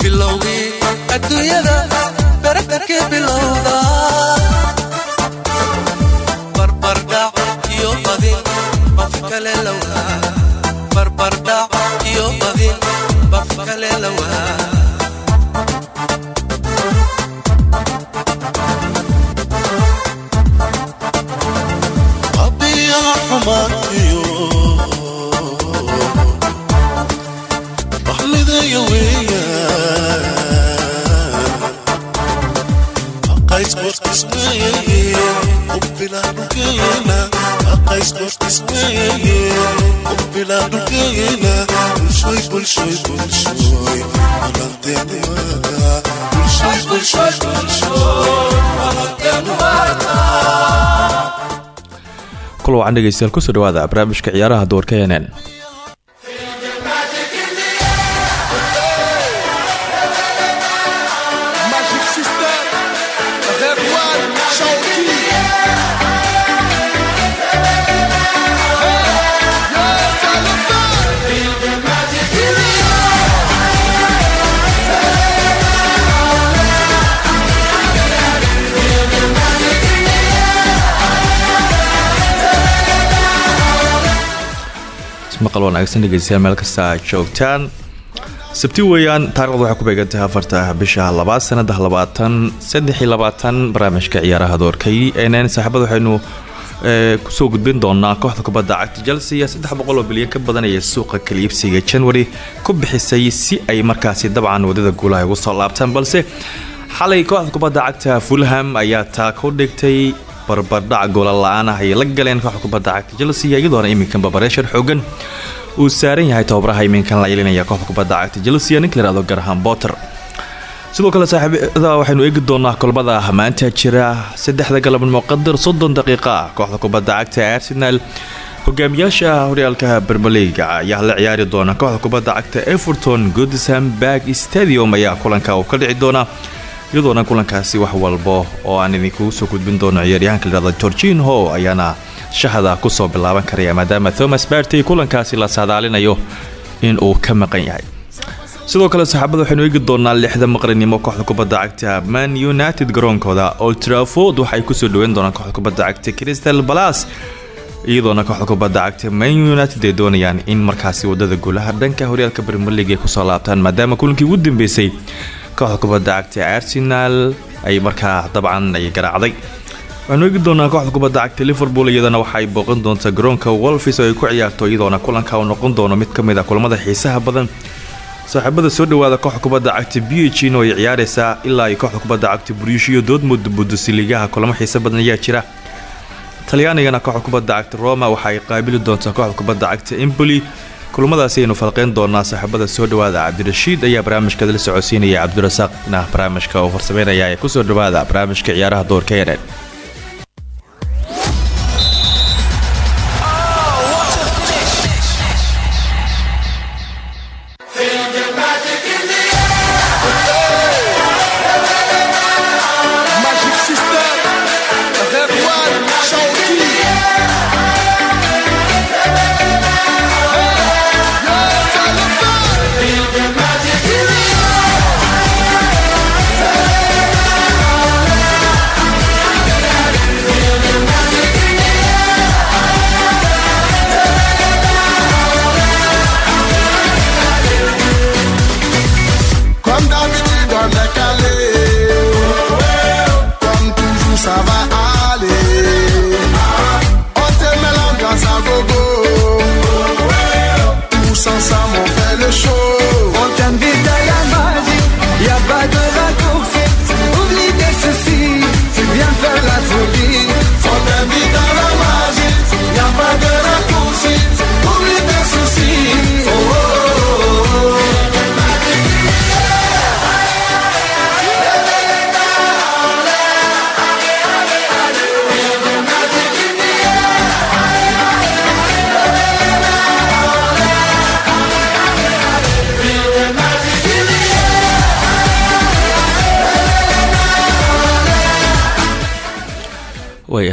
bilowgii adduunyada baratankii bilowda. Barbardhac iyo badin baf kale lawaa kul wacan dhegeystayaal ku soo dhawaada barnaamijka ciyaaraha nn Magic ismaqal wanaagsan dhegeystayaal meel kasta aad joogtaan. Sabti weeyaan taarikhdu waxay ku beegantahay afarta bisha labaad sanada labaatan saddex iyo labaatan barnaamijka ciyaaraha doorkay. Nn saaxiibada waxaynu ee, ku soo gudbin doonaa kooxda kubadda cagta chelsea saddex boqol oo bilyan ka badan ee suuqa kaliibsiga january ku bixisay si ay markaasi dabcan waddada guulaha ugu soo laabtaan balse xalay kooxda kubadda cagta fulham ayaa taa ku dhigtay barbardhac goola la'aan ah ayay la galeen kooxda kubadda cagta chelsea iyadoona iminkan babareeshar xoogan uu saaran yahay tababaraha iminkan la ilinaya kooxda kubadda cagta chelsea ninka la yihahdo garham potter. Sidoo kale saaxiibada waxaynu eegi doonaa kulmada maanta jira saddexda galabnimo qadar soddon daqiiqa ah. Kooxda kubadda cagta arsenal hogaamiyaasha horyaalka bermeliga ayaa la ciyaari doona kooxda kubadda cagta everton goodison barg stadium ayaa kulanka uu ka dhici doona iyadoona kulankaasi wax walbo oo aan idinkugu soo gudbin doono ciyaaryahanka la yihahdo georginho ayaana shahada ku soo bilaaban karaya maadaama thomas barty kulankaasi la saadaalinayo in uu ka maqan yahay. Sidoo kale saxaabada waxaynu eegi doonaa lixda maqrinimo kooxda kubadda cagta man united garoonkooda old trafford. Waxay ku soo dhaweyn doonaan kooxda kubadda cagta crystal balas iyadoona kooxda kubadda cagta man united ay doonayaan in markaasi waddada guulaha dhanka horyaalka league ay ku soo laabtaan maadaama kulankii ugu dambeysay kooxda kubadda cagta arsenal ay markaa dabcan ay garaacday. Waxaanu eegi doonaa kooxda kubadda cagta liverpool iyadana waxay booqan doontaa garoonka wolfis oo ay ku ciyaarto iyadoona kulanka uu noqon doono mid ka mid a kulamada xiisaha badan. Saaxiibada soo dhawaada kooxda kubadda cagta b h in oo ay ciyaareysaa ilaa ay kooxda kubadda cagta buruushiyo doodmud budusiligaha kulamo xiisa badan ayaa jira. Talyaanigana kooxda kubadda cagta roma waxa qaabili doontaa kooxda kubadda cagta emboli kulamadaasi aynu falqeyn doonaa saaxiibada soo dhawaada cabdirashiid ayaa barnaamijka la socodsiinaya cabdirasaaqna barnaamijka uu farsameynaya ee ku soo dhawaada barnaamijka ciyaaraha doorka enen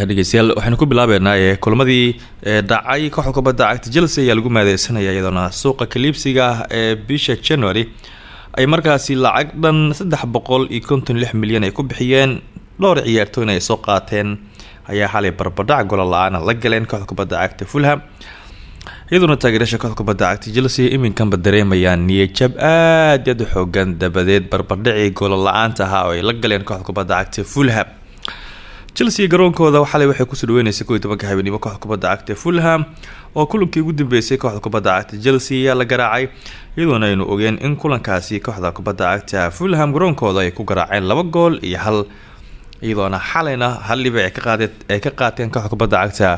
dhegeystayaal waxaynu ku bilaabeynaa kulamadii dhacay kooxda kubadda cagta chelsea ayaa lagu maadeysanaya iyadoona suuqa kaliibsiga ee bisha january ay markaasi lacag dhan saddex boqol iyo konton lix milyan ay ku bixiyeen. Dhowr ciyaartooyna ay soo qaateen ayaa xalay barbadhac gola la'aana la galeen kooxda kubadda cagta fulham. Iyadoona taageerasha kooxda kubadda cagta chelsea iminkanba dareemayaan niyajab aad aad u xoogan dabadeed. Barbardhacii gola la'aanta ahaa oo ay la galeen kooxda kubadda cagta fulham chelsea garoonkooda xalay waxay ku soo dhaweyneysay koiy tobanka habeenimo kooxda kubadda cagta fulham oo kulankii ugu dambeysay kooxda kubadda cagta chelsea ayaa la garaacay iyadoona aynu ogeen in kulankaasi kooxda kubadda cagta fulham garoonkooda ay ku garaaceen laba gool iyo hal iyadoona xalayna hal dhibic ay ka qaadeen ay ka qaateen kooxda kubadda cagta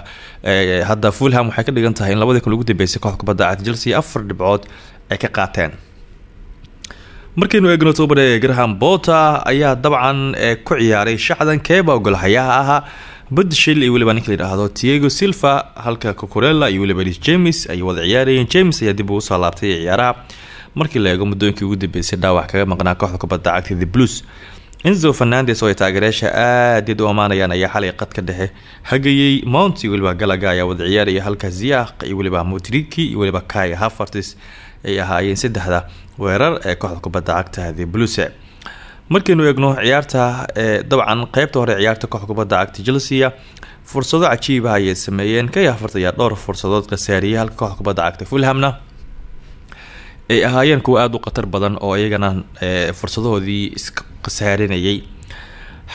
hadda fulham waxay ka dhigan tahay in labadii kale ugu dambeysay kooxda kubadda cagta chelsea afar dhibcood ay ka qaateen markaynu eegno tobare graham bota ayaa dabcan ku ciyaaray shaxdan keeba ogolhayaha ahaa. Badshil iyo weliba ninka layidhaahdo tiago silva halka cocorella iyo weliba james ay wada ciyaarayeen. James ayaa dib ugu soo laabtay ciyaaraha. Markii la eego muddooyinkii ugu dambeysay dhaawac kaga maqnaa kooxda kubadda cagta the blues enzo fernandes oo ay taageerayaasha aadaed u ammaanayaan ayaa xalay qadka dhexe. Hagayey mount iyo weliba galaga ayaa wada ciyaaraya halka ziaq iyo weliba motriki iyo weliba kai havertis ay ahaayeen saddexda weerar ee kooxda kubadda cagta the blues. Markaynu eegno ciyaarta ee dabcan qeybta hore ciyaarta kooxda kubadda cagta chelsea fursado cajiiba ayay sameeyeen. Kai hafert ayaa dhowr fursadood khasaariyay halka kooxda kubadda cagta fulhamna ay ahaayeen kuwa aada u khatar badan oo iyagana fursadahoodii iska khasaarinayay.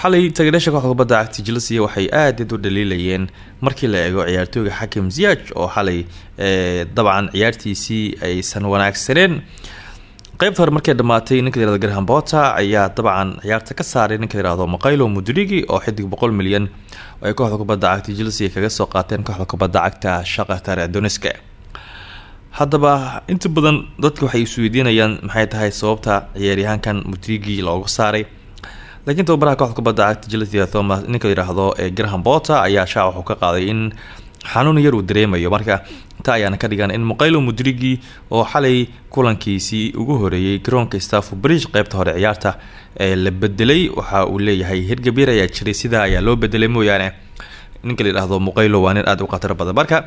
Xalay taageeryaasha kooxda kubadda cagta chelsea waxay aadaed u dhaliilayeen markii la eego ciyaartooyga xakim ziyaj oo xalay dabcan ciyaartiisii aysan wanaagsaneen. Qeybta hore markay dhamaatay ninka layirahdo graham bota ayaa dabcan ciyaarta ka saaray ninka layirahdo maqaylo mudrigi oo xidig boqol milyan ay kooxda kubadda cagta chelsea kaga soo qaateen kooxda kubadda cagta shaqatar doniska haddaba inta badan dadka waxay isweydiinayaan maxay tahay sababta ciyaaryahaankan mudrigi looga saaray? Laakiin tababaraha kooxda kubadda cagta chelsea thomas ninka layidhaahdo ee graham bota ayaa shaac wuxuu ka qaaday in xanuun yar uu dareemayo. Marka ta ayaana ka dhigan in muqaylo mudrigi oo xalay kulankiisii ugu horeeyey garoonka staff bridge qeybta hore ciyaarta ee la bedelay waxa uu leeyahay hirgabyar ayaa jiray sidaa ayaa loo bedelay mooyaane. Ninka layidhaahdo muqaylo waa nin aada u khatar badan. Marka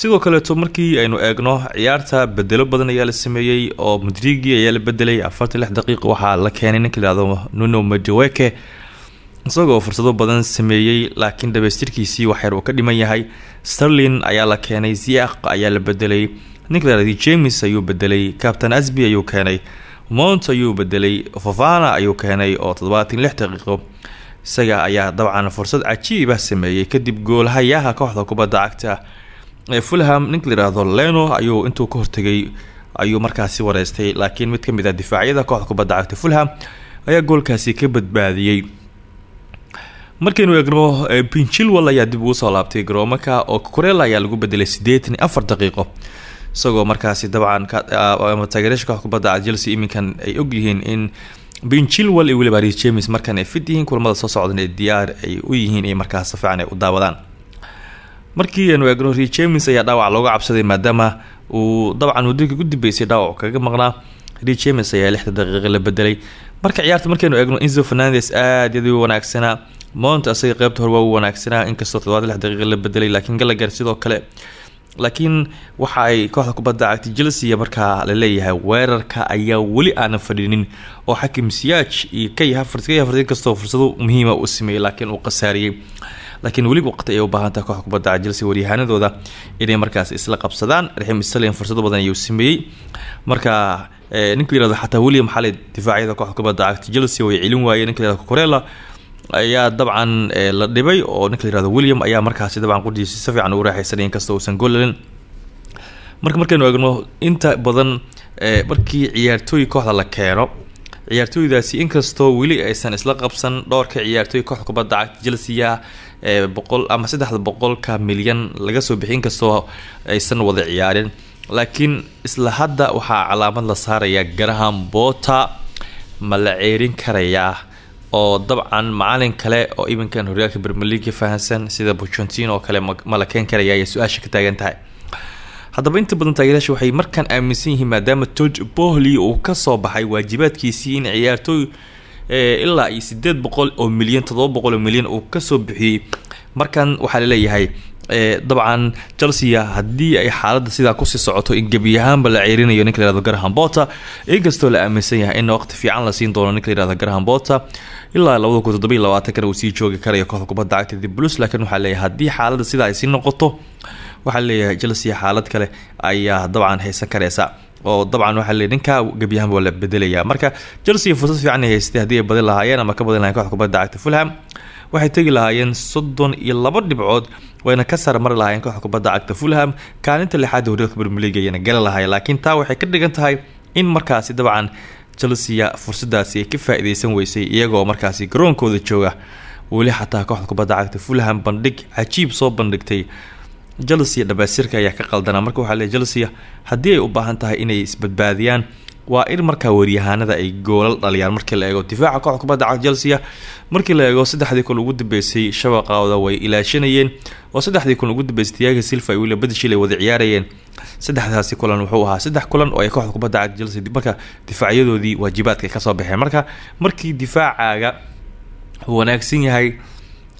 sidoo kaleeto markii aynu eegno ciyaarta bedelo badan ayaa la sameeyey oo mudrigi ayaa la bedelay afartan lix daqiiqa waxaa la keenay ninka layihahdo nuno majaweke isagoo fursado badan sameeyey laakiin dhamaystirkiisii waxyar uu ka dhiman yahay. Sterlin ayaa la keenay ziaq ayaa la bedelay ninka layihahdo james ayuu bedelay captain asby ayuu keenay mount ayuu bedelay fofana ayuu keenay oo toddobaatan lix daqiiqo. Isaga ayaa dabcan fursad cajiiba sameeyey kadib goolhayaha kooxda kubadda cagta fulham ninka layihahdo leno ayuu intuu ka hortegay ayuu markaasi wareystay. Laakiin mid ka mid ah difaacyada kooxda kubadda cagta fulham ayaa goolkaasi ka badbaadiyey. Markaynu eegno pinchilwal ayaa dib ugu soo laabtay garoomaka oo corella ayaa lagu bedelay siddeetan iyo afar daqiiqo isagoo markaasi dabcan taageeryaasha kooxda kubadda cagta chelsea iminkan ay ogyihiin in pinchilwal iyo weliba james markan ay fit yihiin kulamada soo socdan ee diyaar ay u yihiin in markaas si ay u daawadaan markii ri james ayaa dhaawac looga cabsaday maadaama uu dabcan waddooyinka ugu dambeysay dhaawac kaga maqnaa. Ri james ayaa lixda daqiiqa la bedelay. Marka ciyaarta markaynu eegno enzo fernandes aad u wanaagsanaa mount asaga qeybta hore waa wanaagsanaa inkastoo toddobaad lix daqiiqa la bedelay laakiin galagar sidoo kale. Laakiin waxa ay kooxda kubadda cagta chelsea markaa la leeyahay weerarka ayaa weli aanan fadhinin oo xakim siyaaj iyo kay hafart kay hafart inkastoo fursado muhiima uu sameeyey laakiin uu khasaariyey laakiin weli waqti ayay u baahan tahay kooxda kubadda cagta chelsea waryahaanadooda inay markaas isla qabsadaan. Raxim sterlin fursado badan ayuu sameeyey. Marka ninka layirahdo xataa william xalay difaacyada kooxda kubadda cagta chelsea way celin waayeen ninka layirahdo corella ayaa dabcan la dhibay oo ninka layirahdo william ayaa markaasi dabcan qudhiisi si fiican ugu raaxaysanay inkastoo uusan marka markaynu eegno inta badan markii ciyaartooy kooxda la keeno ciyaartooydaasi inkastoo weli aysan isla qabsan dhowrka ciyaartooy kooxda kubadda cagta chelsea boqol ama saddexda boqolka milyan laga soo bixi inkastoo aysan wada ciyaarin. Laakiin isla hadda waxaa calaamad la saarayaa graham bota ma la ceerin karayaa oo dabcan macalin kale oo iminkan horyaalka bermeliga fahansan sida buchentin oo kale ma la keen karaya ayay su'aasha ka taagan tahay haddaba inta badan taageerayaasha waxay markaan aaminsan yihiin maadaama george bohly uu ka soo baxay waajibaadkiisii in ciyaartooy ilaa iyo sideed boqol oo milyan toddoba boqol oo milyan uu ka soo bixiyey. Markan waxaa la leeyahay ee, dabcan chelsea haddii ay xaaladda sidaa ku sii socoto in gebi ahaanba la ceerinayo ninka la yihahdo graham bota inkastoo la aaminsan yahay in waqti fiican la siin doono ninka la yihahdo graham bota ilaa labada kun toddoba iyo labaatankana uu sii joogi karayo kooxda kubadda cagta the blues laakiin waxaa leeyahay haddii xaaladda sidaa ay noqoto waxaa leeyahay chelsea xaalad kale ayaa dabcan haysan kareysa oo dabcan waxaa leeyahay ninkaa gebi ahaanba waa la bedelaya marka chelsea fursad fiican ay haystay haddii ay badin lahaayeen ama ka badin lahayen kooxda kubadda cagta fulham waxay tegi lahaayeen soddon iyo wayna ka sar mari lahaayeen kubadda cagta fulham. Kaalinta lixaad horyaalka premier league ayayna gali lahaayeen laakiin taa waxay ka dhigan tahay in markaasi dabcan chelsea fursadaasi ay ka faa-ideysan weysay iyagoo markaasi garoonkooda jooga. Weli xataa kooxda cagta fulham bandhig cajiib soo bandhigtay chelsea dhabaasirka ayaa ka qaldanaa. Marka waxaa leeyahy chelsea haddii ay u baahan tahay inay isbadbaadiyaan waa in markaa waryahaanada ay goolal dhaliyaan. Markii la eego difaaca kooxda kubadda cagta chelsea markii la eego saddexdii kun ugu dambeysay shabaqooda way ilaashanayeen oo saddexdii kun ugu dambeysay tiaga silva iyo william badishil ay wada ciyaarayeen. Saddexdaasi kulan wuxuu ahaa saddex kulan oo ay kooxda kubadda cagta chelsea marka difaacyadoodii waajibaadka ay ka soo baxeen. Marka markii difaacaaga wanaagsan yahay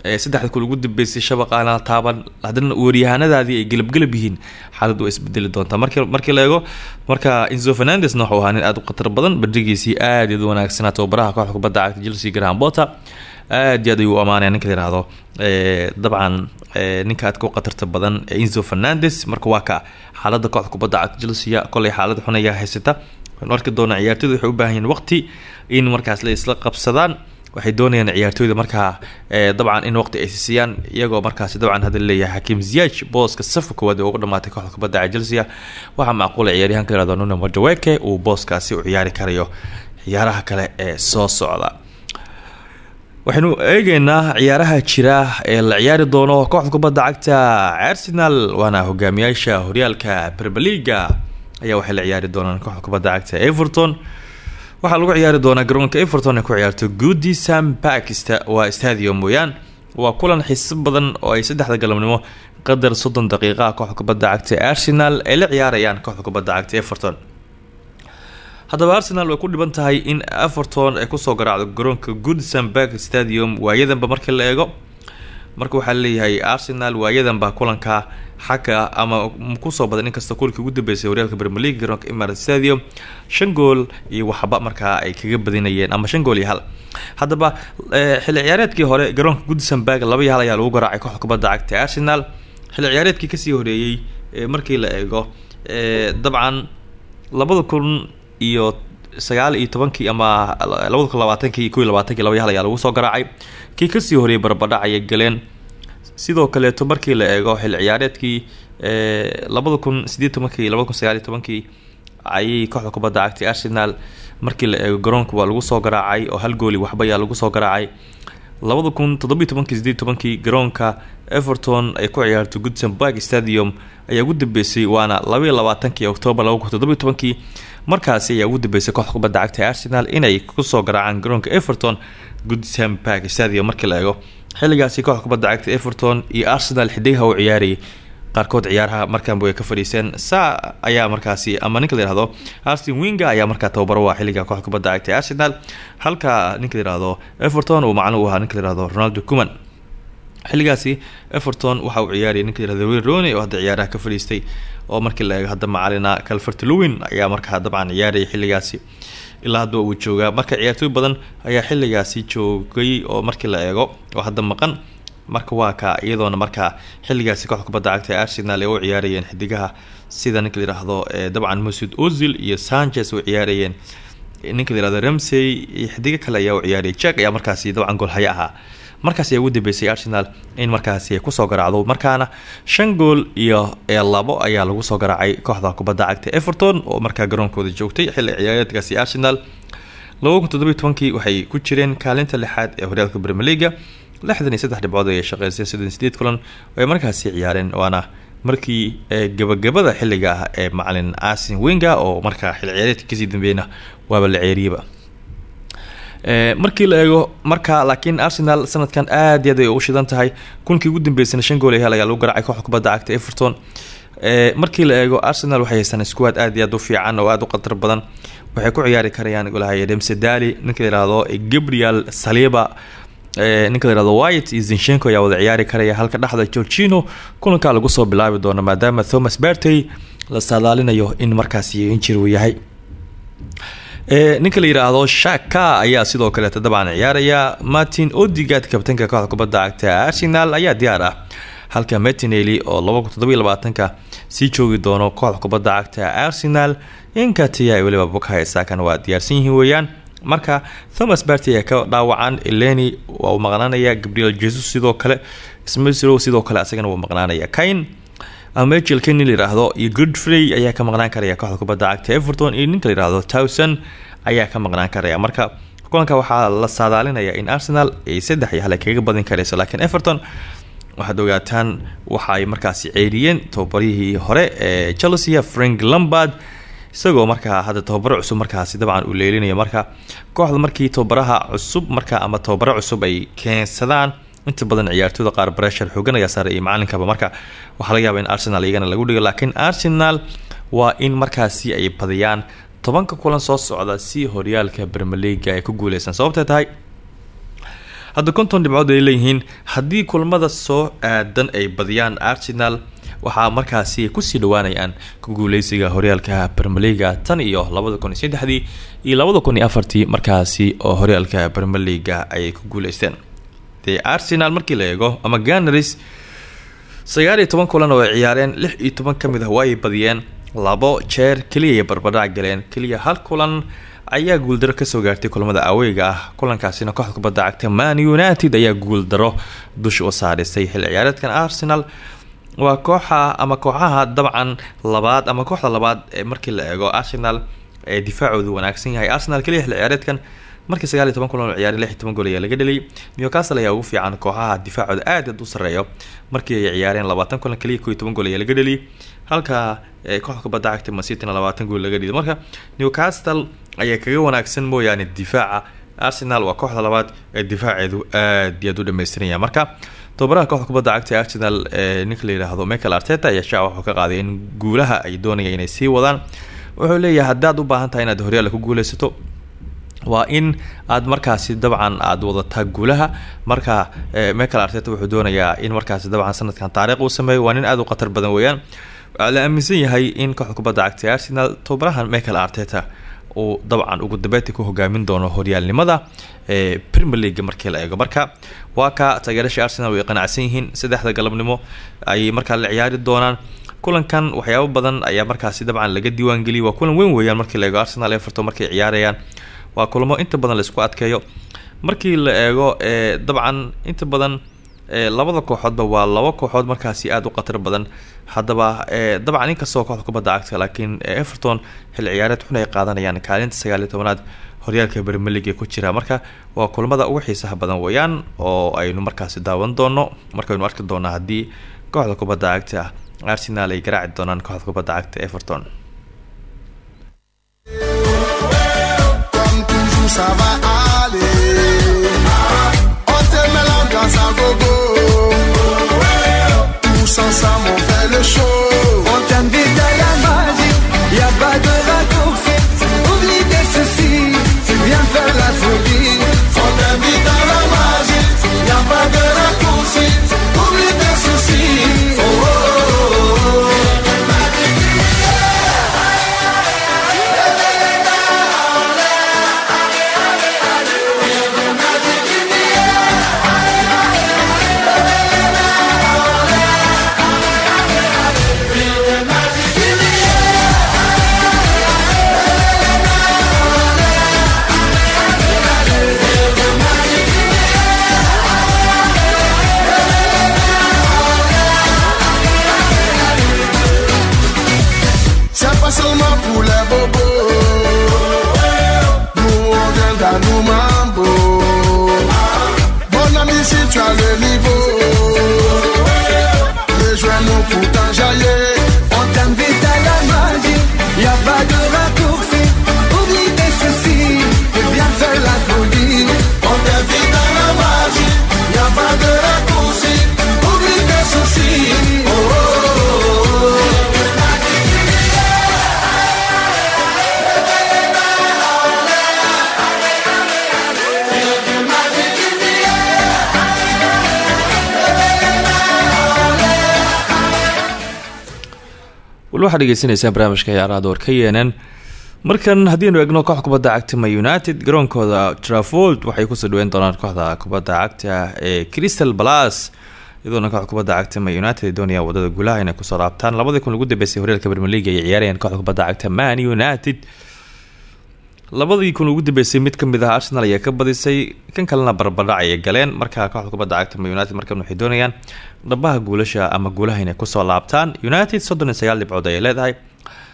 saddexda kun ugu dambeysay shabaqaana taaban. Haddana waryahanadaadii ay gelabgelab yihiin xaalad waa isbedeli doontaa. Marki markii la eego marka inzo fernandesna wuxuu ahaa nin aada u khatar badan bandhigiisii aad iyaad wanaagsanaa tababaraha kooxda kubadda cagta chelsea graham bota aad iyo aad ayuu amaanaya ninka la dabcan ninka aadka u khatarta badan inzo fernandes. Marka waa ka xaaladda kooxda kubadda cagta chelsea kolay xaalad xun ayaa haysata. Waxaan arki doonaa ciyaartoyda waxay u baahan yihiin waqti in markaas la isla qabsadaan waxay doonayaan ciyaartooyda markaa ee, dabcan in waqti ay siiyaan iyagoo markaasi dabcan hadda leeyahay xakiim ziyaj booska safka koowaad ugu dhamaatay kooxda kubadda chelsea waxaa macquula ciyaaryahanka la yihahdo nuno madaweke uu booskaasi u ciyaari karayo ciyaaraha kale ee soo socda. Waxaynu eegeynaa ciyaaraha jira ee la ciyaari doono kooxda kubadda cagta arsenal waana hogaamiyaasha horyaalka premier leaga ayaa waxay la ciyaari doonaan kooxda kubadda cagta everton waxaa lagu ciyaari doonaa garoonka everton ay ku ciyaarto goodison park sta- waa stadium mooyaan waa kulan xiiso badan oo ay saddexda galabnimo qadar soddon daqiiqaha kooxda kubadda cagta arsenal ay la ciyaarayaan kooxda kubadda cagta everton. Haddaba arsenal way ku dhiban tahay in everton ay ku soo garaacdo garoonka goodison park stadium waayadanba markii la eego. Marka waxaa leeyahay arsenal waayadanba kulanka xagga ama ku soo badan inkasta kulanka ugu dambeysay horyaalka premier league garoonka emirates stadium shan gool iyo waxba markaa ay kaga badinayeen ama shan gool iyo hal. Haddaba eh, xilli ciyaareedkii hore garoonka goodison park laba iyo hal ayaa lagu garaacay kooxda kubadda cagta arsenal. Xilli ciyaareedkii ka sii horeeyey eh, markii la eego eh, dabcan labada kun iyo sagaal iyo tobankii ama labada kun labaatankii ko iyo laba iyo hal ayaa lagu soo garaacay. Kii ka sii horeeyay barbadhac ayay galeen sidoo kaleeto markii la eego xil ciyaareedkii ee, labada kun sideed tobankii labada kun ayay kooxda kubadda cagtay arsenal markii la eego garoonka waa lagu soo garaacay oo hal gooli waxba ayaa lagu soo garaacay. Labada kun toddobiyo tobankii garoonka everton ay ku ciyaarto goodson park stadium ayaa ugu dambeysay waana labaiyo labaatankii octoobar laba kun markaasi ayaa ugu dambeysay kooxda kubadda cagta arsenal inay ku soo garaacaan garoonka everton goodson park stadium markii la eego xilligaasi kooxda kubadda cagta everton iyo arsenal xidigaha u ciyaarayay qaarkood ciyaaraha markaanba way ka fadhiiseen. Saa ayaa markaasi ama ninka la yihahdo arsen winga ayaa markaa tababaro waa xilliga kooxda kubadda cagta arsenal. Halka ninka la yihahdo everton uu macno u ahaa ninka la yihahdo ronaldo cuman xilligaasi everton waxa uu ciyaarayay ninka la yihahdo wayne rooney oo hadda ciyaaraha ka fadhiistay. Oo markii la eego hadda macalina calvert lewin ayaa markaa dabcan ciyaarayay xilligaasi ilaa hadda uu joogaa. Marka ciyaartooy badan ayaa xilligaasi joogay oo markii la eego oo hadda maqan marka waa ka iyadoona markaa xilligaasi kooxda kubadda cagta ee arsenal ay u ciyaarayeen xidigaha sida ninka la yihahdo ee dabcan masud ozil iyo sanchez u ciyaarayeen. Ninka la ramsey iyo xidigo kale ayaa u ciyaarayay. Jack ayaa markaasi dabcan goolhaya ahaa markaas ayaa ugu dambeysay arsenal in markaasi ku soo garaacdo markaana shan gool iyo ee labo ayaa lagu soo garaacay kooxda kubadda cagta everton oo markaa garoonkooda joogtay xilli ciyaareedkaasi arsenal tobankii waxay ku jireen kaalinta lixaad ee horyaalka premier leaga lixdan iyo saddex dhibcood ayay shaqeysay iyo sideed kulan ay markaasi ciyaareen waana markii gabagabada xilliga ah ee macalin arsen wenga oo markaa xilli ciyaareedka dambeeyna waaba la ceeriyaba Ee, markii la eego marka laakiin arsenal sanadkan aad iyo aad ay ugu shidan tahay. Kunkii ugu dambeysana shan gool ayaa lagu garaacay kooxda kubadda cagta everton. Ee, markii la eego arsenal waxay haystaan squad aad iyo aad u fiican oo aad u khatar badan. Waxay ku ciyaari karayaan golahay demse dali ninka la yihahdo gabriel saliba. Ninka la white iyo ayaa wada ciyaari karaya halka dhexda georgino kulankaa lagu soo bilaabi doono maadaama thomas bertey la saadaalinayo in markaasi injir uu yahay ninka la yidhaahdo shaka ayaa sidoo kaleeta dabcan ciyaaraya martin odigad kabtanka kooxda kubadda cagta arsenal ayaa diyaar ah. Halka martinelli oo ka sii joogi doono kooxda kubadda cagta arsenal. Inkatia weliba bukayo sakan waa diyaarsan yihiin weeyaan. Marka thomas barty ka dhaawacan eleni waa maqnaanaya gabriel jesus sidoo kale. Smithrow sidoo kale asagana wuu maqnaanaya. Kain amachel kenny la yidhaahdo iyo goodfrey ayaa ka maqnaan karaya kooxda kubadda cagta everton iyo ninka la yidhaahdo towson ayaa ka maqnaan karaya. Marka kulanka waxaa la saadaalinaya in arsenal ay saddex iyo hale kaga badin karayso laakiin everton waxaad ogaataan waxa ay markaasi ceeliyeen tababarihii hore ee chelsea frank lombard isagoo markaa hadda tababaro cusub markaasi dabcan uu leelinayo. Marka kooxda markii tababaraha cusub marka ama tababaro cusub ay keensadaan inta badan ciyaartooyda qaar breshar xoogan ayaa saaray iyo marka waxaa laga yaaba in arsenal iyagana lagu dhigo laakiin arsenal waa in markaasi ay badiyaan tobanka kulan soo socda si horyaalka bermeliga ay ku guuleysan sababtay tahay hadda konton dhibcood ay leeyihiin haddii kulamada soo aadan ay badiyaan arsenal waxaa markaasi ku sii dhawaanayaan ku guuleysiga horyaalka bermeliga tan iyo labada kun iyo saddexdii iyo labada kun iyo afartii markaasi oo horyaalka bermeliga ayay ku guuleysteen dee arsenal markii la eego ama ganaris sagaal toban kulan oo ay ciyaareen lix iyo toban ka mid ah waa ay badiyeen. Labo jeer keliya ay galeen. Keliya hal kulan ayaa guuldaro ka soo gaartay kulamada aweyga ah. Kulankaasina kooxda kubadda cagta man united ayaa guuldaro dusha u saarisay. Xil ciyaareedkan arsenal waa kooxa ama kooxaha dabcan labaad ama kooxda labaad markii la eego arsenal ee difaacoodu wanaagsan yahay. Arsenal keliya xil ciyaareedkan markii sagaal iyo toban kulan oo ciyaareen lix iyo toban gool ayaa laga dheliyay newcastle ayaa ugu fiican kooxaha difaacooda aad aad u sarreeyo. Markii ay ciyaareen labaatan kulan keliya koo iyo toban gool ayaa laga dheliyay halka kooxda kubadda cagta masitina labaatan gool laga dhiyay marka newcastle ayaa kaga wanaagsan mooyaane difaaca. Arsenal waa kooxda labaad ee difaaceedu aad iyo aad u dhameystiranyaha marka tobabaraha kooxda kubadda cagta arsenal ee ninka la michael arteta ayaa shaaca wuxuu ka qaaday in guulaha ay doonayaan inay sii wadaan. Wuxuu leeyahay haddaad u baahan inaad horyaalla ku guuleysato waa in aad markaasi dabcan aada wadataa guulaha marka michael arteta wuxuu doonayaa in markaasi dabcan sanadkan taariikh uu sameeyo. Waa nin aada u khatar badan weeyaan. Waxaa la yahay in kooxda kubadda arsenal tobabarahan michael arteta uu dabcan ugu dambeynta ku hogaamin doono horyaalnimada ee premier league markii la eego. Marka waa ka taageerasha arsenal way qanacsan yihiin. Saddexda galabnimo ayay markaa la ciyaari doonaan. Kulankan waxyaabo badan ayaa markaasi dabcan laga diiwaangeliyay waa kulan weyn weeyaan markii la eego arsenal everton markay ciyaarayaan waa kulamo inta badan la isku adkeeyo. Markii la eego ee dabcan inta badan labada kooxoodba waa laba kooxood markaasi aada u khatar badan. Haddaba dabcan inkastoo kooxda kubadda cagta laakiin everton xil ciyaareed xun ay qaadanayaan kaalinta sagaaliyo tobanaad. Horyaalka bermelig ee ku jira. Marka waa kulamada ugu xiisaha badan weeyaan oo aynu markaasi daawan doono. Markaynu arki doonaa haddii kooxda kubadda cagta arsenal ay garaaci doonaan kooxda kubadda cagta everton ça va aller. On te met l'ambiance à gogo. Tous ensemble, on fait le show. On t'invite à wali waxaad dhegeysaneysaan barnaamijka ciyaaraha doorka yeenan. Markan haddiinu egno koox kubadda cagta ma united garoonkooda trafold waxay ku soo dhaweyn doonaan kooxda kubadda cagta ee crystal balas iyadoona kooxda kubadda cagta ma united ay doonayaan waddada gulaha inay ku soo laabtaan labadii kun ugu dambeysay horyaalka league ay ciyaarayaan kooxda kubadda cagta man united labadii kun ugu dambeysay mid ka mid ah arsenal ayaa ka badisay kan kalena barbadhac ayay galeen. Markaa kooxda kubadda cagta united markan waxay doonayaan dhabaha guulasha ama guulaha inay ku soo laabtaan. United soddon iyo sagaal dhibcood ayay leedahay.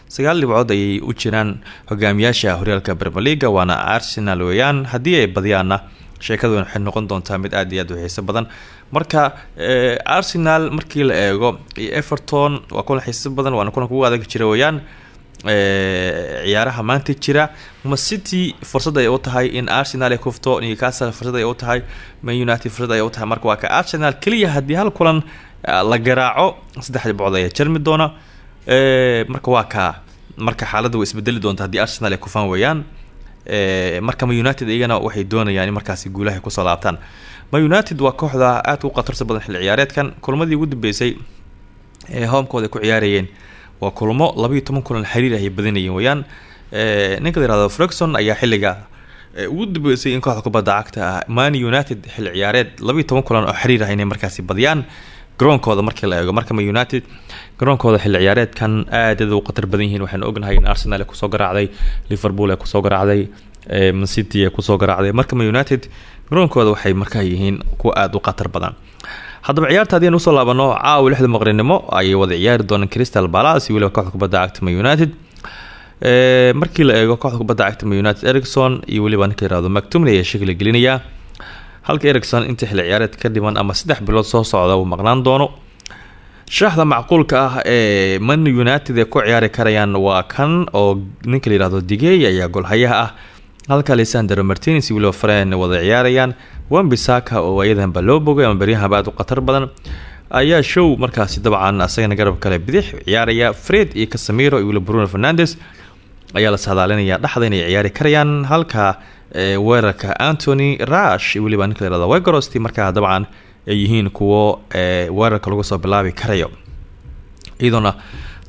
Sagaal dhibcood ayay u jiraan hogaamiyaasha horyaalka leaga waana arsenal weeyaan. Haddii ay badiyaanna sheekadu waxay noqon doontaa mid aad iyo aad u xiiso badan. Marka arsenal markii la eego iyo everton waa kulan xiiso badan waana kulanka ugu adag jira weeyaan ciyaaraha maanta jira. Ma city fursad ay u tahay in arsenal ay kufto newcastle fursad ay u tahay man united fursad ay u tahay. Marka waa ka arsenal keliya haddii hal kulan la garaaco saddex dhibcood ayaa jarmi doona. Marka waa kaa marka xaaladda way isbedeli doonta haddii arsenal ay kufaan weeyaan. Marka ma united iyagana waxay doonayaan in markaasi guulaha ku soo laabtaan. Ma united waa kooxda aad u khatarta badan xilli ciyaareedkan. Kulmadii ugu dambeysay ee homekooda ay ku ciyaarayeen waa kulmo labayo toban kulan xiriir ay badanayeen weyaan ninka la yihahdo ayaa xilliga ugu dambeysay in kooxda kubadda cagta ah man united xilli ciyaareed labayo toban kulan oo xiriir ah inay markaasi badiyaan. Garoonkooda markii la eego marka ma united garoonkooda xilli ciyaareedkan aad aad u badan yihiin waxaynu ognahay in arsenal ay ku soo garaacday liverpool ay ku soo garaacday mancity ay ku soo garaacday. Marka ma united garoonkooda waxay markaa yihiin kuwa aada u khatar badan haddaba ciyaarta haddii aan u soo laabano caawa lixda maqrinimo ayay wada ciyaari doonaan crystal balas weliba kooxda kubadda cagta ma united. Markii la eego kooxda kubadda cagta ma united ericson iyo weliba ninka yiraahdo mactumney ayaa shakila gelinayaa halka ericson inta xilli ciyaareed ka dhiman ama saddex bilood soo socda uu maqnaan doono. Shaaxda macquulka ah ee man united ay ku ciyaari karayaan waa kan oo ninka la yihahdo digey ayaa golhayaha ah halka alexander iyo weliba fren wada ciyaarayaan wambisaka oo ayadanba loo bogay ama beryahanba aad u khatar badan ayaa show markaasi dabcan asagana garab kale bidix ciyaaraya. Fred iyo casamiro iyo bruno fernandes ayaa la saadaalinaya dhexda inay ciyaari karayaan. Halka weerarka antony iyo weliba ninka la yihahdo wegorost markaa dabcan ay yihiin kuwo weerarka lagu soo bilaabi karayo. Iyadoona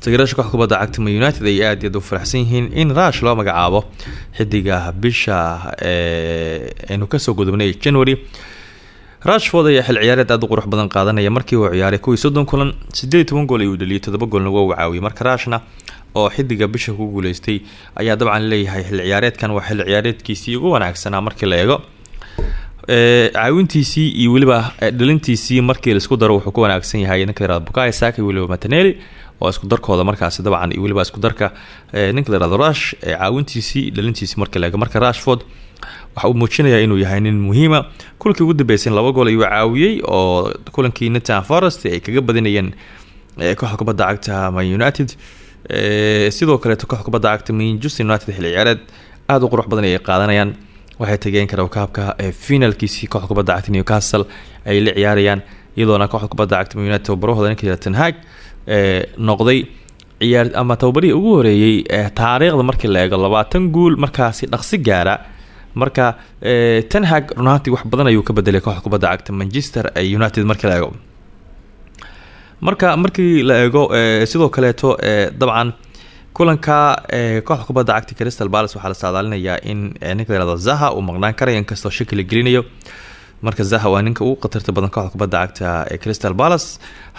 taageerasha kooxda kubadda cagta ma united ay aad aad u faraxsan yihiin in rush loo magacaabo xidiga bisha aynu ka soo gudubnay january. Rashford ayaa xil ciyaareed aad u qurux badan qaadanaya markii uu ciyaaray kuwii soddon kulan sideed toban gool ayuu dhaliyay todoba goolna waa uu caawiyay. Marka rashna oo xidiga bisha ku guuleystay ayaa dabcan leeyahay xil ciyaareedkan waa xil ciyaareedkiisii ugu wanaagsanaa markii la eego. Caawintiisii iyo weliba dhalintiisii markii la isku daro wuxuu ku wanaagsan yahay ninka layihahdo bukayo iyo weliba mataneli oo isku darkooda markaasi dabcan iyo weliba isku darka ninka la yihahdo rush caawintiisii dhalintiisii markii la eego marka rashford waxa uu muujinayaa inuu yahay nin muhiima. Kulankii ugu dambeysay laba gool ayuu caawiyey oo kulankii natan forest ay kaga badinayeen kooxda kubadda cagta man united. Sidoo kaleeto kooxda kubadda cagta manchester united xilli ciyaareed u qurux badan ay qaadanayaan. Waxay tageen karawkaabka finalkiisii kooxda kubadda cagta newcastle ay la ciyaarayaan iyadoona kooxda kubadda cagta man united tababarahooda ninka yihahdo tenhag noqday ciyaar ama tababarihii ugu horeeyey taariikhda markii la eego labaatan guul markaasi dhaqsi gaara. Marka tenhag runaantii wax badan ayuu ka bedelay kooxda kubadda cagta manchester united markii la eego. Marka markii la eego sidoo kaleeto dabcan kulanka kooxda kubadda cagta crystal palace waxaa la saadaalinayaa in ninka zaha uu maqnaan karayo inkastoo shaki la gelinayo marka zaha waa ninka ugu khatarta badan kooxda kubadda cagta ee crystal palace.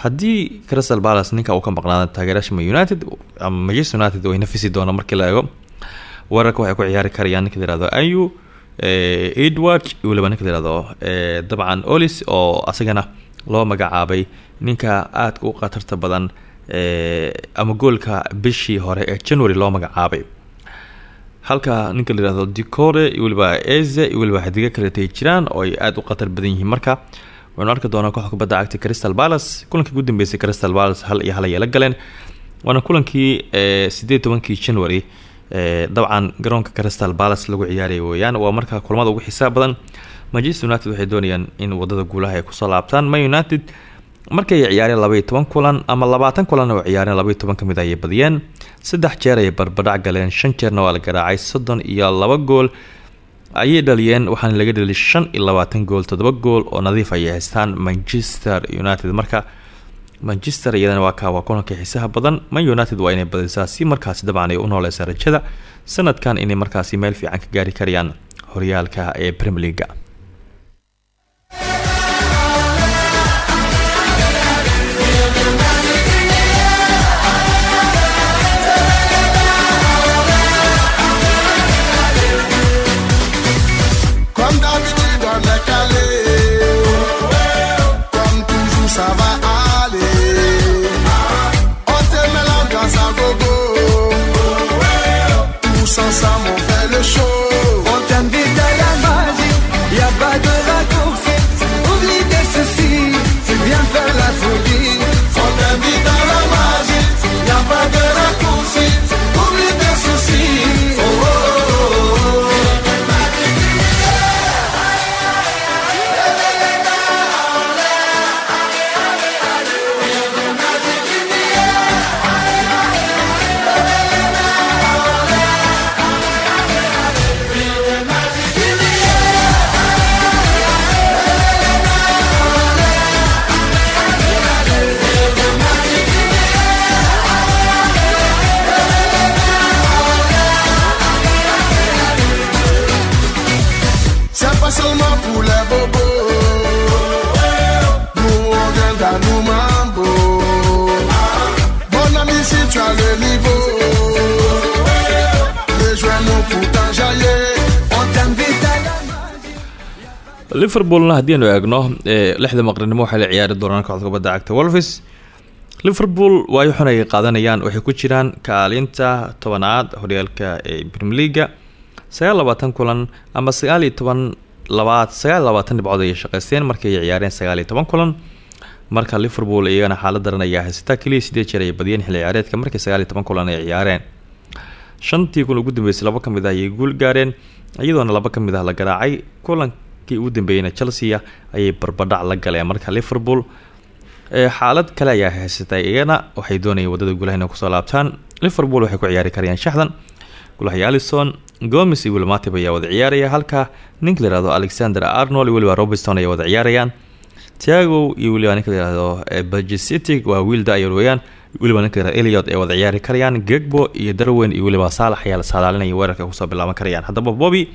Haddii crystal palace ninka uu ka maqnaada taageerasha united ama manchester united way nafisi doona markii la eego. Weerarka waxay ku ciyaari karayaan ninka layihahdo ayu edward weliba ninka layihahdo dabcan olis oo asagana loo magacaabay ninka aadka u khatarta badan ama goolka bishii hore ee january loo magacaabay halka ninka layihahdo decore iyo weliba eze iyo weliba xidigo kaleeta ay jiraan oo ay aada u khatar badan yihiin. Marka waynu arki doonaa kooxda kubadda cagta crystal palace. Kulankii ugu dambeysay crystal palace hal iyo hal ayay la galeen. Waana kulankii sideed tobankii january dabcan garoonka crystal palace lagu ciyaaraya weeyaan. Waa marka kulamada ugu xisaab badan. Manchester united waxay doonayaan in waddada guulaha ay ku soo laabtaan. Man united markay ciyaareen labaiyo toban kulan ama labaatan kulan oo ciyaareen labaiyo toban ka mid ayay badiyeen saddex jeer ayay barbadhac galeen shan jeerna waa la garaacay soddon iyo laba gool. Ayay dhaliyeen waxaana laga dhaliyay shan iyo labaatan gool toddoba gool oo nadiif ayay haystaan manchester united. Marka manchester iyadana waa ka waa kulankii xiisaha badan. Man united waa inay badisaa si markaasi dabcan ay u nooleysa rajada. Sanadkan inay markaasi meel fiican ka gaari karayaan horyaalka ee premier leaga liverpoolna haddii aynu eegno ee, lixda maqrinimo waxay la ciyaari doonaan kooxda cagta wolves. Liverpool waayo xun ay qaadanayaan waxay ku jiraan kaalinta tobanaad horyaalka ee premier leaga sagaal kulan ama sagaal iyo toban labaad sagaal labaatan dhibcood ayay shaqeysteen ciyaareen sagaal iyo toban kulan. Marka liverpool iyagana xaalad daran ayaa haysata keliya sideed jeer ay xilli ciyaareedka markii sagaal kulan ay ciyaareen. Shantii kun ugu dambeysay laba ka ah ayay guul gaareen iyadoona laba ka ah la garaacay kulankii ugu dambeeyeyna chelsea ayay barbadhac la galeen. Marka liverpool ee xaalad kale ayaa haysatay iyana waxay doonayeen waddada gulaha inay ku soo laabtaan. Liverpool waxay ku ciyaari karayaan shaxdan. Gulahay alison gomes iyo will matib ayaa wada ciyaaraya halka ninka alexander arnold iyo weliba robertson ayaa wada ciyaarayaan. Tiago iyo weliba ninka la yihahdo bagisity waa wiil da-yar weeyaan weliba ninka la yihahdo wada ciyaari karayaan. Gegbo iyo darwen iyo weliba saalax ayaa la saadaalinaya weerarka ku soo bilaaban karayaan. Haddaba bobby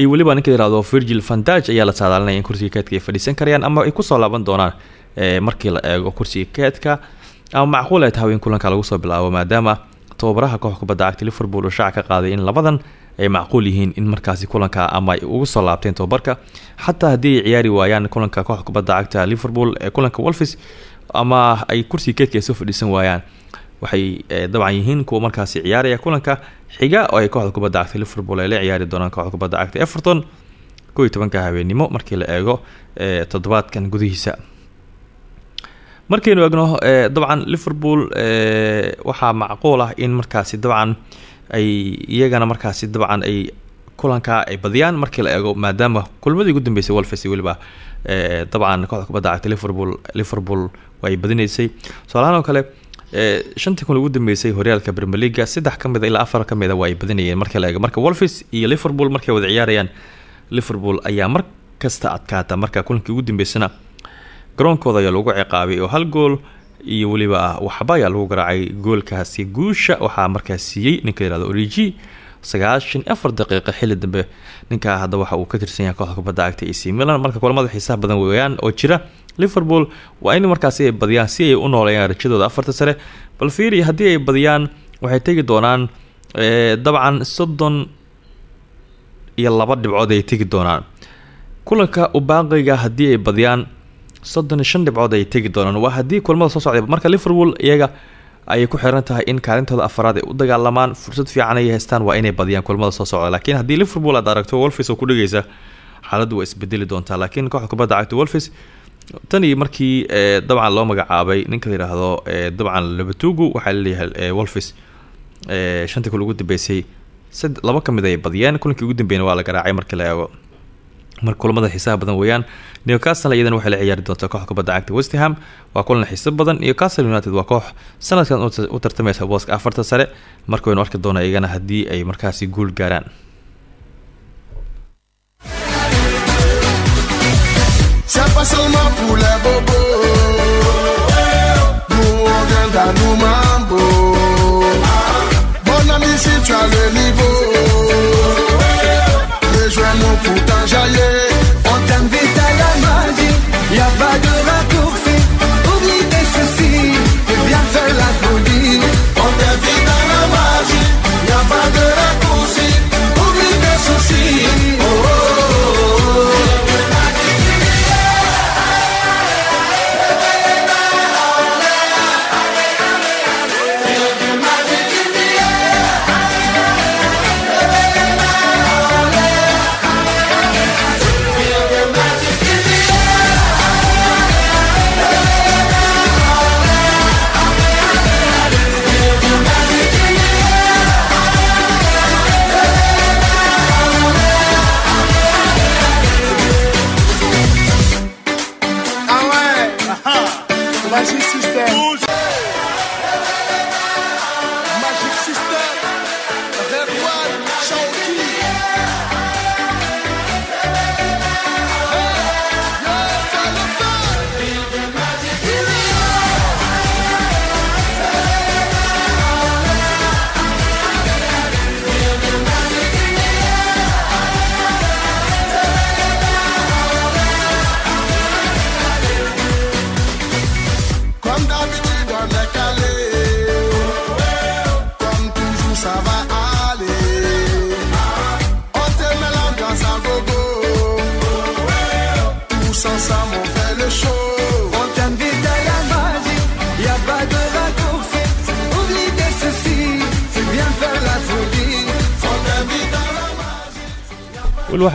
iyo weliba ninka yihahdo virgil vandage ayaa la saadaalinaya in kursiga keedka ay fadhiisan karayaan ama ay ku soo laaban doonaan markii la eego kursiga keedka ama macquul ay tahay in kulanka lagu soo bilaabo maadaama tababaraha koox kubadda cagta liverpool uu shaaca ka qaaday in labadan ay macquul yihiin in markaasi kulanka ama ay ugu soo laabteen tababarka xataa haddii ay ciyaari waayaan kulanka koox kubadda cagta liverpool ee kulanka wolfis ama ay kursiga keedka ay soo fadhiisan waayaan waxay dabcan yihiin kuwa markaasi ciyaaraya kulanka xiga oo ay kooxda kubadda cagta liverpool ay la ciyaari doonaan kooxda kubadda cagta everton kow iyo tobanka habeenimo markii la eego toddobaadkan gudihiisa. Markaynu eegno eh, dabcan liverpool waxaa macquul ah in markaasi dabcan ay iyagana markaasi dabcan ay kulanka ay badiyaan markii la eego maadaama kulmadii ugu dambeysay wolfes weliba dabcan kooxda kubadda cagta liverpool liverpool ay badinaysay. Tusaalahaan kale shantii kun ugu dambeysay horyaalka premier leaga saddex ka mid a ilaa afar ka mid a waa ay badinayeen markii la eego. Marka wolfes iyo liverpool markay wada ciyaarayaan liverpool ayaa mar kasta adkaata marka kulankii ugu dambeysana garoonkooda ayaa lagu ciqaabay oo hal gool iyo weliba waxba ayaa lagu garaacay goolkaasi guusha. Waxaa markaas siiyey ninka la yihahdo origi sagaashan afar daqiiqa xilli dambe ninkaa hadda waxa uu ka tirsan yahay kooxda kubadda cagta ac milan. Marka kulamada xiisaha badan weeyaan oo jira liverpool waa in markaasi ay badiyaan si ay u nooleeyaan rajadooda afarta sare. Bal fiiri haddii ay badiyaan waxay tegi doonaan eh, dabcan soddon iyo laba dhibcood ay tegi doonaan. Kulanka ubaaqiga haddii ay badiyaan soddon iyo shan dhibcood ay tegi doonaan. Waa haddii kulamada soo socday marka liverpool iyaga ayay ku xiran tahay in kaalintooda afaraad ay u dagaalamaan fursad fiican ay haystaan waa inay badiyaan kulamada soo socda. Laakiin haddii liverpool aad aragto wolfis oo ku dhigaysa xaaladdu waa isbedeli doontaa. Laakiin kooxda kubadda cagta wolfis tan iyo markii eh, dabcan loo magacaabay ninka la yidhaahdo eh, dabcan labatugu waxaa la leeyahay eh, wolfis shantii kul ugu dambeysay laba ka mid ay badiyeen kulankii ugu dambeeyna waa la garaacay markii la eego. Marka kulamada xiisaha badan weeyaan newcastle iyadana waxay la ciyaari doontaa koox kubadda cagta westham waa kulan xiiso badan newcastle united waa koox sanadkan u tartamaysa booska afarta sare. Marka waynu arki doonaa iyagana haddii ay markaasi guul gaaraan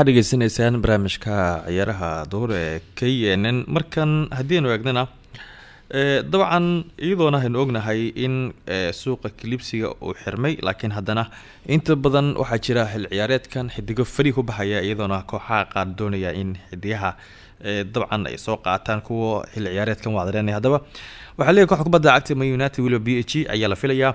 waxaad dhegeysanaysaan barnaamijka ciyaaraha duhur ee k n n. Markan haddiinu eegnana ee, dabcan iyadoona haynu ognahay in suuqa kilibsiga uu xirmay laakiin haddana inta badan waxaa jira xil ciyaareedkan xidigo fari ku baxaya iyadoona kooxaha qaar doonaya in xidigaha dabcan ay soo qaataan kuwa xil ciyaareedkan wacdareynaya haddaba waxaa leeyahy kooxda kubadda cagta man united weliba b h g ayaa la filayaa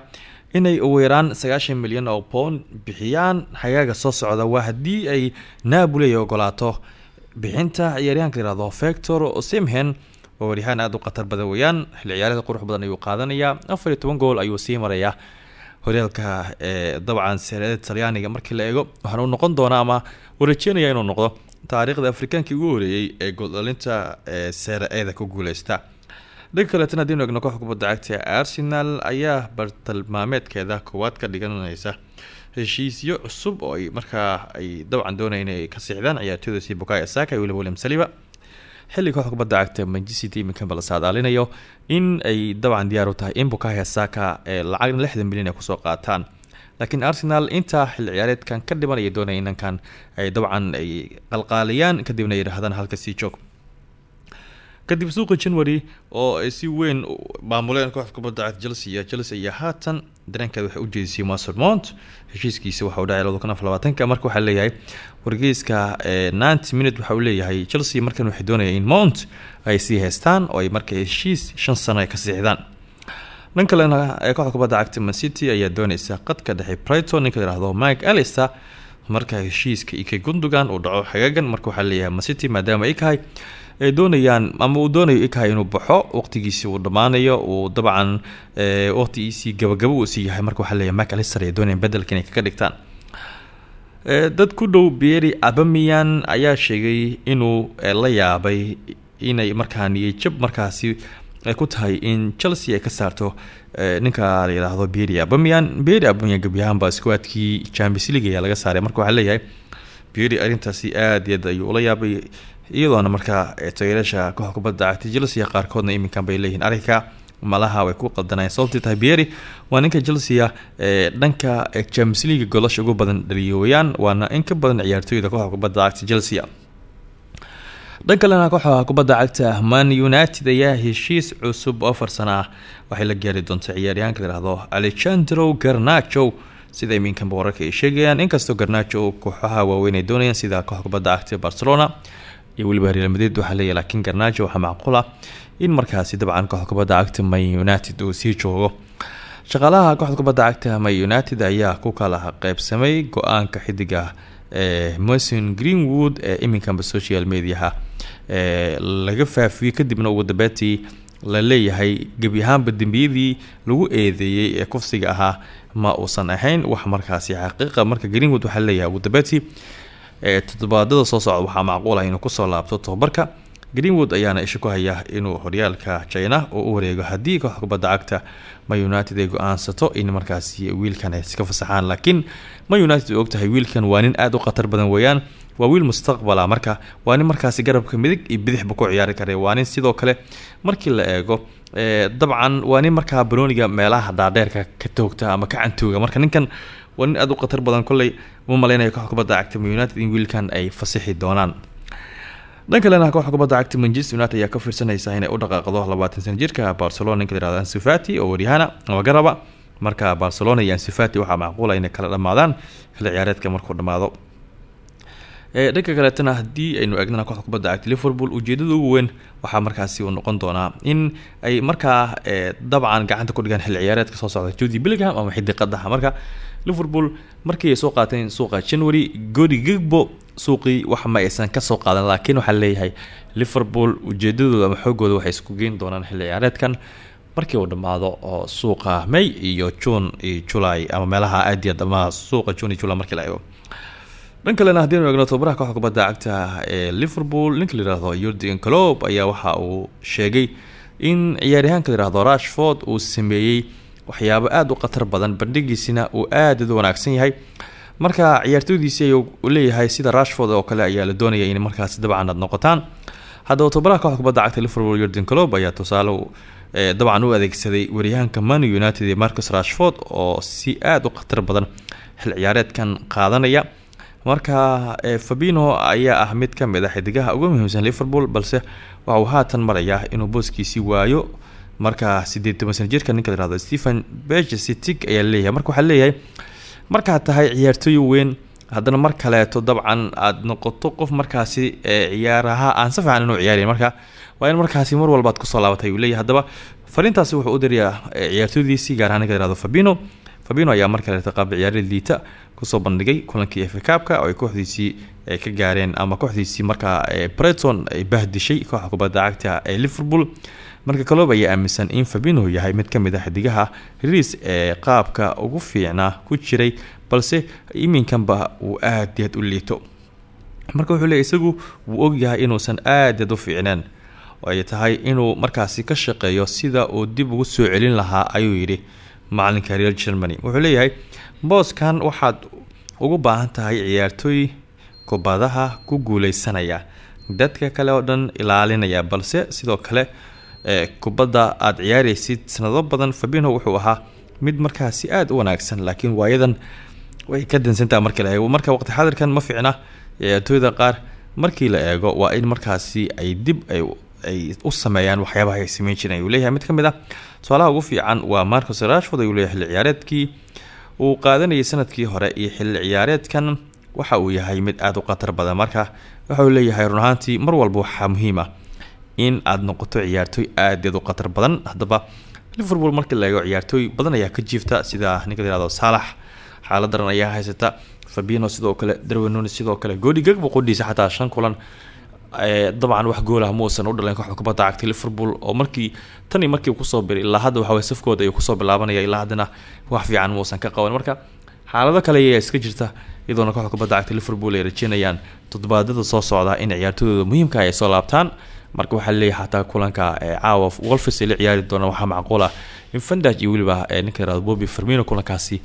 inay ugu yaraan sagaashan milyan oo pound bixiyaan xagaaga soo socda. Waa haddii ay napoli ay ogolaato bixinta ciyaaryahanka la yihahdo vector simhen oo waryahaan aada u khatar badan weeyaan. Xil ciyaareed qurux badan ayuu qaadanayaa afar iyo toban gool ayuu sii marayaa horyaalka ee dabcan seerada talyaaniga markii la eego waxaana uu noqon doonaa ama uu rajeynaya inuu noqdo taariikhda afrikaankii ugu horeeyey ee gooldhalinta ee seera eeda ku guuleysta dhanka kaleetana haddiinu egno kooxda kubadda cagta arsenal ayaa bartilmaameedkeeda koowaad ka dhiganaysa. Heshiisyo cusub oo ay markaa ay dabcan doonayeen inay ka siixdaan ciyaartooyda si bukayo saka iyo william saliba. Xilli kooxda kubadda cagta manchester city iminkan la saadaalinayo in ay dabcan diyaar u tahay in bukayo saka ee lacag lixdan milyan ay ku soo qaataan. Laakiin arsenal intaa xilli ciyaareedkan ka dhiman ayay doonaya inankan ay dabcan ay qalqaaliyaan kadibna ay yidhaahdaan halka sii joog kadib suuqa january oo ay si weyn maamuleen kooxda kubadda cagta chelsea iyo chelsea ayaa haatan dareenkeeda waxay u jeedisay master mount. Heshiiskiisa waxa uu dhacay labada kun afar marka waxaa leeyahay wargeyska ee ninety minute waxa uu leeyahay chelsea markan waxay doonaya in mount ay sii haystaan oo ay marka heshiis shan sano ay ka siixdaan dhan kalena ee kooxda kubadda cagta man city ayaa dooneysa qadka dhexe brighton. Ninka la yihahdo mike alister marka heshiiska ike gundogan uu dhaco xagaagan marka waxaa leeyahay man city maadaama ikahay ay doonayaan ama uu doonayo ikahay inuu baxo waqtigiisi uu dhammaanayo uu dabcan waqtigiisii gabagabo uu sii yahay. Marka waxaa leeyahay mike alister ay doonayaan bedelka inay kaga dhigtaan. Dad ku dhow Pierre Aubameyang ayaa sheegay inuu la yaabay inay markaa niyad-jab markaasi ku tahay in Chelsea ay ka saarto ninka la yiraahdo Pierre Aubameyang. Pierre Aubameyang gebi ahaanba squadkii Champions League ayaa laga saaray. Marka waxaa leeyahay Pierre arrintaasi aad iyo aad ayuu ula yaabay iyadoona markaa ee, taageerasha kooxda kubadda cagta Chelsea qaarkoodna iminkan bay leeyihiin. Arrinka malaha way ku qaldanayeen sababtii tahay waa ninka Chelsea ee dhanka ee Champions League goolasha ugu badan dhaliyo weeyaan waana in ka badan ciyaartooyda kooxda kubadda cagta Chelsea dhan kalena kooxda kubadda cagta Man United ayaa heshiis cusub oo afar sano ah waxay la gaari doontaa ciyaaryahanka la yihahdo Alejandro Garnacho. Sida iminkanba wararka ay sheegayaan inkastoo Garnacho kooxaha waaweyn ay doonayaan sida kubadda cagta Barcelona iyo weliba Real Madrid waxaa leeyahay laakiin Garnacho waxaa macquul ah in markaasi dabcan kooxda kubadda cagta Man United uu sii joogo. Shaqaalaha kooxda kubadda cagta Man United ayaa ku kala qeybsamay go'aanka xidiga ee Mason Greenwood ee iminkanba social mediaha. Ee laga faafiyey kadibna ugu dambeyntii la leeyahay gebi ahaanba dembiyadii lagu eedeeyey ee kufsiga ahaa. Ma uusan ahayn wax markaasi xaqiiqa marka greenwood waxaa leeyahay ugu dambeyntii ee toddobaadada soo socda waxaa macquul ah inuu ku soo laabto tobabarka greenwood ayaana isha ku haya inuu horyaalka china oo u wareego haddii kooxda kubadda cagta ma united ay go'aansato in markaasi wiilkan ay iska fasaxaan laakiin ma united ay ogtahay wiilkan waa nin aada u khatar badan weeyaan waa wiil mustaqbala marka waa nin markaasi garabka midig iyo bidixba ku ciyaari kara waa nin sidoo kale markii la eego dabcan waa nin markaa banooniga meelaha dhaadheerka ka toogta ama ka cantooga marka ninkan waa nin aada u khatar badan kolley uma maleynayo kooxda kubadda cagta united in wiilkan ay fasixi doonaan. Dhan kalena kooxda kubadda cagta manchester united ayaa ka fiirsanaysa inay u dhaqaaqdo labaatan sana jirka barcelona ninka la yihahdo ansufati oo waryahana ama garaba. Marka barcelona iyo ansufati waxaa macquula inay kala dhammaadaan xilli ciyaareedka markuu dhammaado dhanka kaleetana haddii aynu eegnana kooxda kubadda cagta liverpool ujeedada ugu weyn waxaa markaasi uu noqon doonaa in ay markaa dabcan gacanta ku dhigaan xilli ciyaareedka soo socda judi billingham ama xidiqadaha marka liverpool markii ay soo qaateen suuqa january godi gigbo suuqii wax ma aysan ka soo qaadan laakiin waxaa leeyahay liverpool ujeedadooda ama xoogooda waxay isku geyn doonaan xilli ciyaareedkan markii uu dhammaado oo suuqa may iyo june iyo july ama meelaha aadiad ama suuqa june iyo july markii la eego dhan kalena haddii anu eegno tobabaraha kooxda kubadda cagta ee liverpool ninka la yihahdo yurdigan clob ayaa waxa uu sheegay in ciyaaryahaanka la yihahdo rashford uu sameeyey waxyaabo aada u khatar badan bandhigiisina uu aada u wanaagsan yahay. Marka ciyaartooydiisi ayuu leeyahay sida rashford oo kale ayaa la doonaya in markaasi dabcan aad noqotaan. Haddaba tobabaraha kooxda kubadda cagta liverpool yurdigan clob ayaa tusaale dabcan u adeegsaday waryahaanka man united ee marcus rashford oo si aada u khatar badan xil ciyaareedkan qaadanaya marka fabino ayaa ah mid ka mid a xidigaha ugu muhiimsan liverpool balse waxa uu haatan marayaa inuu booskiisii waayo. Marka sideed toban jirka ninka lahahdo stephen bejsitig ayaa leeyahay. Marka waxaa leeyahay markaad tahay ciyaartooy weyn haddana mar kaleeto dabcan aada noqoto qof markaasi ciyaaraha aan si inuu ciyaarayn marka waa in markaasi mar walbaad ku soo laabatay uu leeyahay. Haddaba fariintaasi wuxuu u dirayaa ciyaartooydiisii gaar ahaan ninka lahahdo fabino fabino ayaa mar kaleeto qaab ciyaareed liita ku soo bandhigay kulankii efa kaabka oo ay kooxdiisii ka gaareen ama kooxdiisii markaa breton ay bahdishay kooxda kubadda cagta ee liverpool. Marka kaloob ayaa aaminsan in fabino yahay mid ka mid a xidigaha riis ee qaabka ugu fiicnaa ku jiray balse iminkanba uu aad aad u liito. Marka wuxuu leey isagu wuu ogyahay inuusan aad aad u fiicneen. Ay tahay inuu markaasi ka shaqeeyo sida uu dib ugu soo celin lahaa ayuu yidhi macalinka real germany. Wuxuu leeyahay booskan waxaad ugu baahan tahay ciyaartooy kubadaha ku guuleysanaya dadka kale oo dhan ilaalinaya balse sidoo kale kubadda aada ciyaareysid sanado badan fabino wuxuu ahaa mid markaasi aada u wanaagsan laakiin waayadan way ka dansantaha markii la eego. Marka waqti xadirkan ma fiicna ciyaartooyda qaar markii la eego waa in markaasi ay dib ay u sameeyaan waxyaabaha ay sameyn jireen. Ayuu leeyahay mid ka mid ah su'aalaha ugu fiican waa marcus rashford ayuu leeyahay ciyaareedkii uu qaadanayay sannadkii hore iyo xilli ciyaareedkan waxa uu yahay mid aada u khatar badan. Marka waxauu leeyahay run ahaantii mar walba waxaa muhiim ah in aada noqoto ciyaartooy aad aad u khatar badan. Haddaba liverpool markii la eego ciyaartooy badan ayaa ka jiifta sida ninka la yihahdo saalax xaalad daran ayaa haysata fabino sidoo kale darwin nunes sidoo kale goodi gagba qudhiisa xataa shan kulan dabcan wax goolah muusan u dhalayn kooxda kubadda cagta liverpool oo markii tani markii ku soo biray ilaa hadda waxaway safkooda ayuu ku soo bilaabanaya ilaa haddana wax fiican muusan ka qaban. Marka xaalado kale ayaa iska jirta iyadoona kooxda kubadda cagta liverpool ay rajeynayaan. Toddobaadada soo socda in ciyaartooydooda muhiimka ay soo laabtaan. Marka waxaa leeyahay xataa kulanka caawa wolfis ay la ciyaari doonaan waxaa macquul ah in fandaj iyo weliba ninka yiraahdo bobby fermino kulankaasi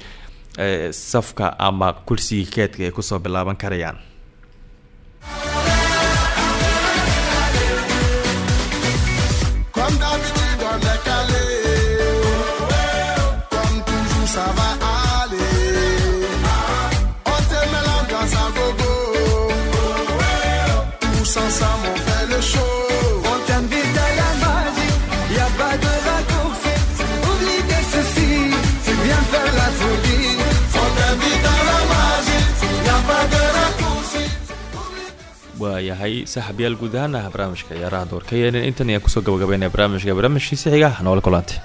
safka ama kursigii keedka ay ku soo bilaaban karayaan waayahay saaxiibyaal guud ahaan ah barnaamijka ciyaaraha doorka yeenen intan ayaan ku soo gabagabeynaya barnaamijka barnaamijkiisi xiga noola kulantay